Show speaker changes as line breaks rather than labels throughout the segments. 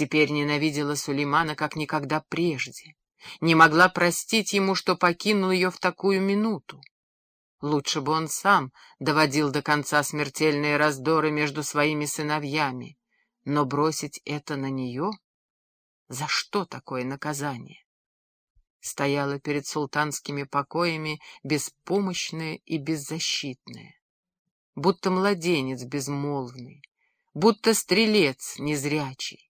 Теперь ненавидела Сулеймана как никогда прежде. Не могла простить ему, что покинул ее в такую минуту. Лучше бы он сам доводил до конца смертельные раздоры между своими сыновьями. Но бросить это на нее? За что такое наказание? Стояла перед султанскими покоями беспомощная и беззащитная. Будто младенец безмолвный, будто стрелец незрячий.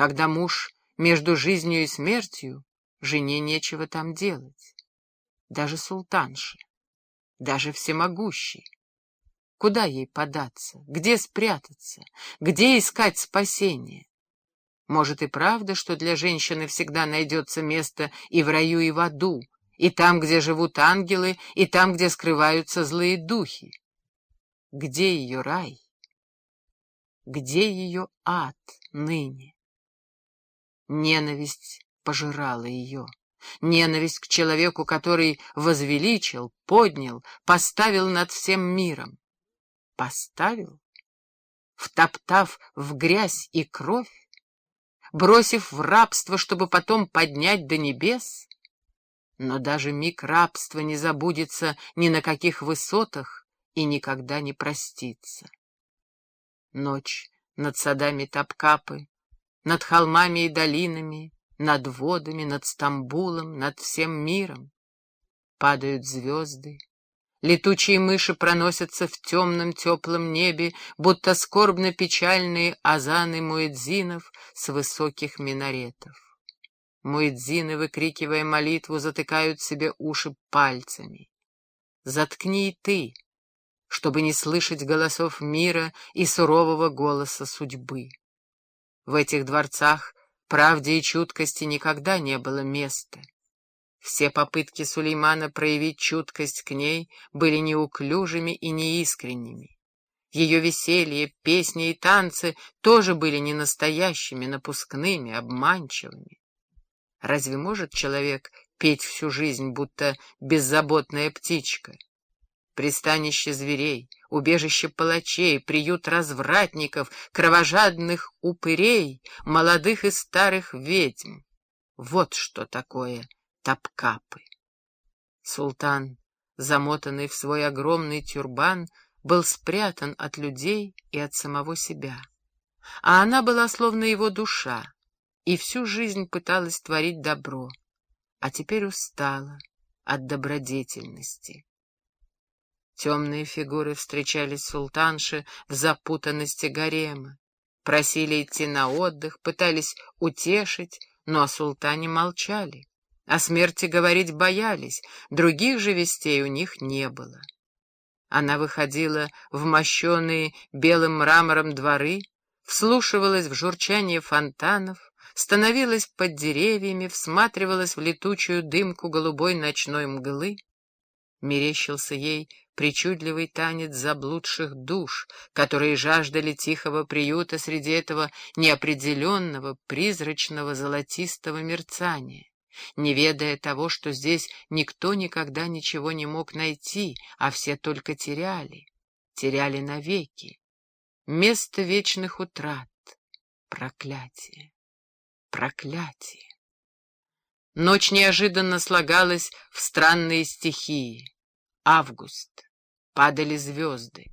Когда муж между жизнью и смертью, жене нечего там делать. Даже султанше даже всемогущий. Куда ей податься? Где спрятаться? Где искать спасение? Может и правда, что для женщины всегда найдется место и в раю, и в аду, и там, где живут ангелы, и там, где скрываются злые духи. Где ее рай? Где ее ад ныне? Ненависть пожирала ее. Ненависть к человеку, который возвеличил, поднял, поставил над всем миром. Поставил? Втоптав в грязь и кровь? Бросив в рабство, чтобы потом поднять до небес? Но даже миг рабства не забудется ни на каких высотах и никогда не простится. Ночь над садами Топкапы, над холмами и долинами, над водами, над Стамбулом, над всем миром. Падают звезды, летучие мыши проносятся в темном теплом небе, будто скорбно-печальные азаны муэдзинов с высоких минаретов. Муэдзины, выкрикивая молитву, затыкают себе уши пальцами. Заткни и ты, чтобы не слышать голосов мира и сурового голоса судьбы. В этих дворцах Правде и чуткости никогда не было места. Все попытки Сулеймана проявить чуткость к ней были неуклюжими и неискренними. Ее веселье, песни и танцы тоже были не настоящими, напускными, обманчивыми. Разве может человек петь всю жизнь, будто беззаботная птичка? пристанище зверей, убежище палачей, приют развратников, кровожадных упырей, молодых и старых ведьм. Вот что такое топкапы. Султан, замотанный в свой огромный тюрбан, был спрятан от людей и от самого себя. А она была словно его душа, и всю жизнь пыталась творить добро, а теперь устала от добродетельности. Темные фигуры встречались султанши в запутанности гарема. Просили идти на отдых, пытались утешить, но о султане молчали. О смерти говорить боялись, других же вестей у них не было. Она выходила в мощеные белым мрамором дворы, вслушивалась в журчание фонтанов, становилась под деревьями, всматривалась в летучую дымку голубой ночной мглы. Мерещился ей причудливый танец заблудших душ, которые жаждали тихого приюта среди этого неопределенного, призрачного, золотистого мерцания, не ведая того, что здесь никто никогда ничего не мог найти, а все только теряли, теряли навеки. Место вечных утрат. Проклятие. Проклятие. Ночь неожиданно слагалась в странные стихии. Август падали звезды,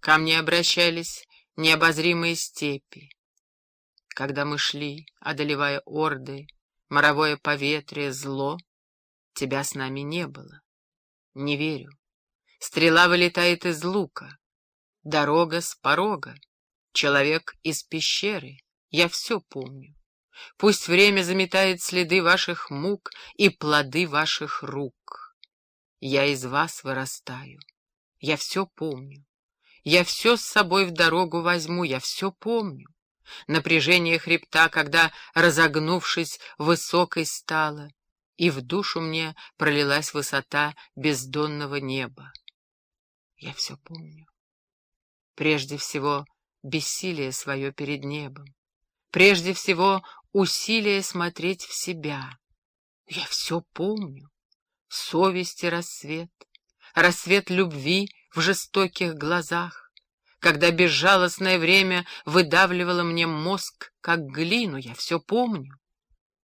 ко мне обращались необозримые степи. Когда мы шли, одолевая орды, моровое поветрие, зло, тебя с нами не было. Не верю. Стрела вылетает из лука, дорога с порога, человек из пещеры. Я все помню. Пусть время заметает следы ваших мук и плоды ваших рук. Я из вас вырастаю. Я все помню. Я все с собой в дорогу возьму, я все помню. Напряжение хребта, когда, разогнувшись, высокой стало, и в душу мне пролилась высота бездонного неба. Я все помню. Прежде всего, бессилие свое перед небом. Прежде всего, усилие смотреть в себя. Я все помню. Совести рассвет, рассвет любви в жестоких глазах, когда безжалостное время выдавливало мне мозг, как глину, я все помню.